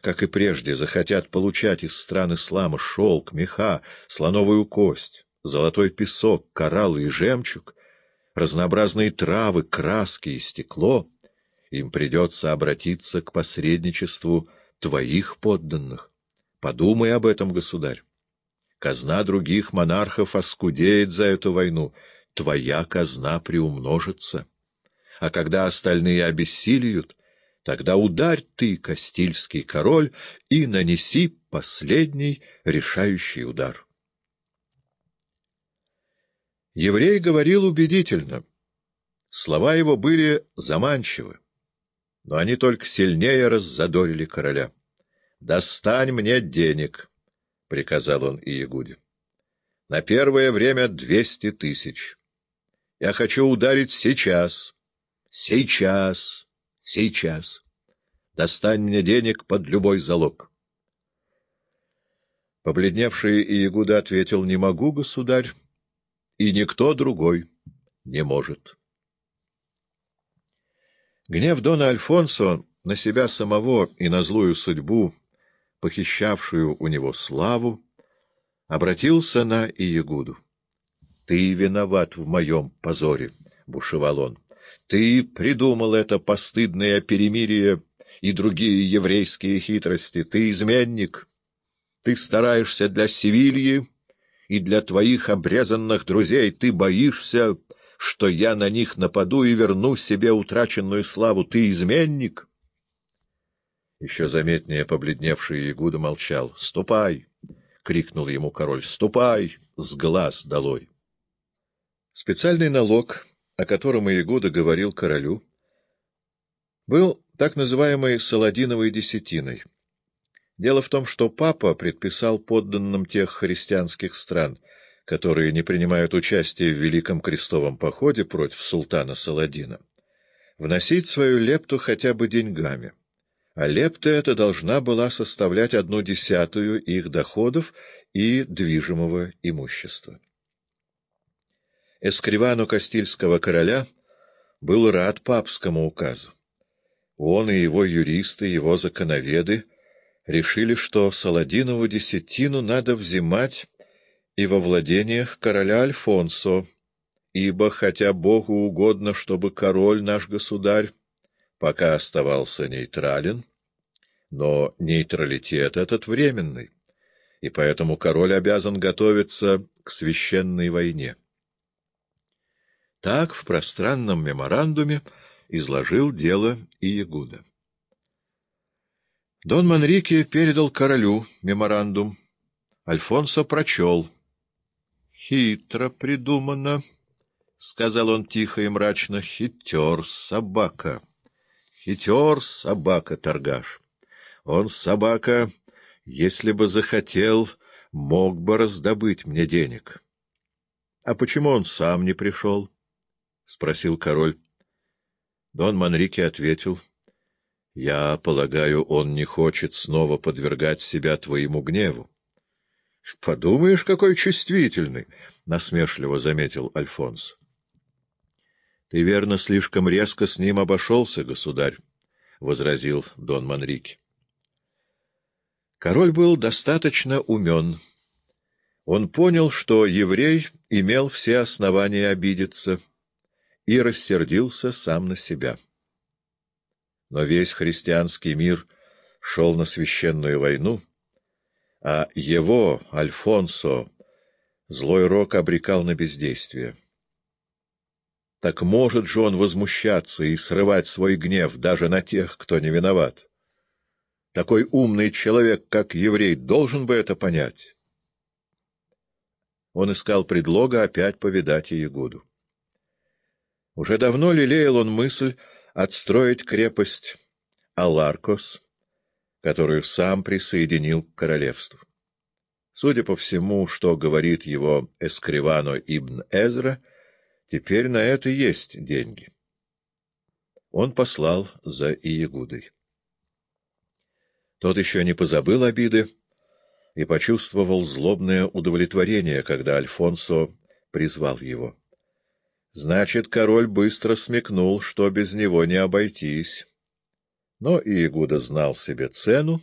как и прежде, захотят получать из стран ислама шелк, меха, слоновую кость, золотой песок, кораллы и жемчуг, разнообразные травы, краски и стекло, им придется обратиться к посредничеству твоих подданных. Подумай об этом, государь. Казна других монархов оскудеет за эту войну, твоя казна приумножится. А когда остальные обессилиют, тогда ударь ты, Кастильский король, и нанеси последний решающий удар. Еврей говорил убедительно. Слова его были заманчивы, но они только сильнее раззадорили короля. «Достань мне денег», — приказал он Иегуде. «На первое время двести тысяч. Я хочу ударить сейчас. Сейчас. Сейчас. Достань мне денег под любой залог». Побледневший Иегуда ответил, «Не могу, государь, и никто другой не может». Гнев Дона Альфонсо на себя самого и на злую судьбу похищавшую у него славу, обратился на Иегуду. — Ты виноват в моем позоре, — бушевал он. — Ты придумал это постыдное перемирие и другие еврейские хитрости. Ты изменник. Ты стараешься для Севильи и для твоих обрезанных друзей. Ты боишься, что я на них нападу и верну себе утраченную славу. Ты изменник. Еще заметнее побледневший Ягуда молчал. «Ступай!» — крикнул ему король. «Ступай! С глаз долой!» Специальный налог, о котором Ягуда говорил королю, был так называемой Саладиновой десятиной. Дело в том, что папа предписал подданным тех христианских стран, которые не принимают участие в Великом крестовом походе против султана Саладина, вносить свою лепту хотя бы деньгами а лепта эта должна была составлять одну десятую их доходов и движимого имущества. Эскривану Кастильского короля был рад папскому указу. Он и его юристы, его законоведы решили, что Саладинову десятину надо взимать и во владениях короля Альфонсо, ибо, хотя Богу угодно, чтобы король наш государь пока оставался нейтрален, но нейтралитет этот временный, и поэтому король обязан готовиться к священной войне. Так в пространном меморандуме изложил дело Иегуда. Дон Манрике передал королю меморандум. Альфонсо прочел. «Хитро придумано», — сказал он тихо и мрачно, — «хитер собака». Хитер собака, торгаш. Он, собака, если бы захотел, мог бы раздобыть мне денег. — А почему он сам не пришел? — спросил король. Дон Манрике ответил. — Я полагаю, он не хочет снова подвергать себя твоему гневу. — Подумаешь, какой чувствительный! — насмешливо заметил Альфонс. — Ты, верно, слишком резко с ним обошелся, государь, — возразил Дон Манрике. Король был достаточно умен. Он понял, что еврей имел все основания обидеться, и рассердился сам на себя. Но весь христианский мир шел на священную войну, а его, Альфонсо, злой рок обрекал на бездействие. Так может же он возмущаться и срывать свой гнев даже на тех, кто не виноват? Такой умный человек, как еврей, должен бы это понять. Он искал предлога опять повидать Иегуду. Уже давно лелеял он мысль отстроить крепость Аларкос, которую сам присоединил к королевству. Судя по всему, что говорит его Эскривано ибн Эзра, Теперь на это есть деньги. Он послал за Иегудой. Тот еще не позабыл обиды и почувствовал злобное удовлетворение, когда Альфонсо призвал его. Значит, король быстро смекнул, что без него не обойтись. Но Иегуда знал себе цену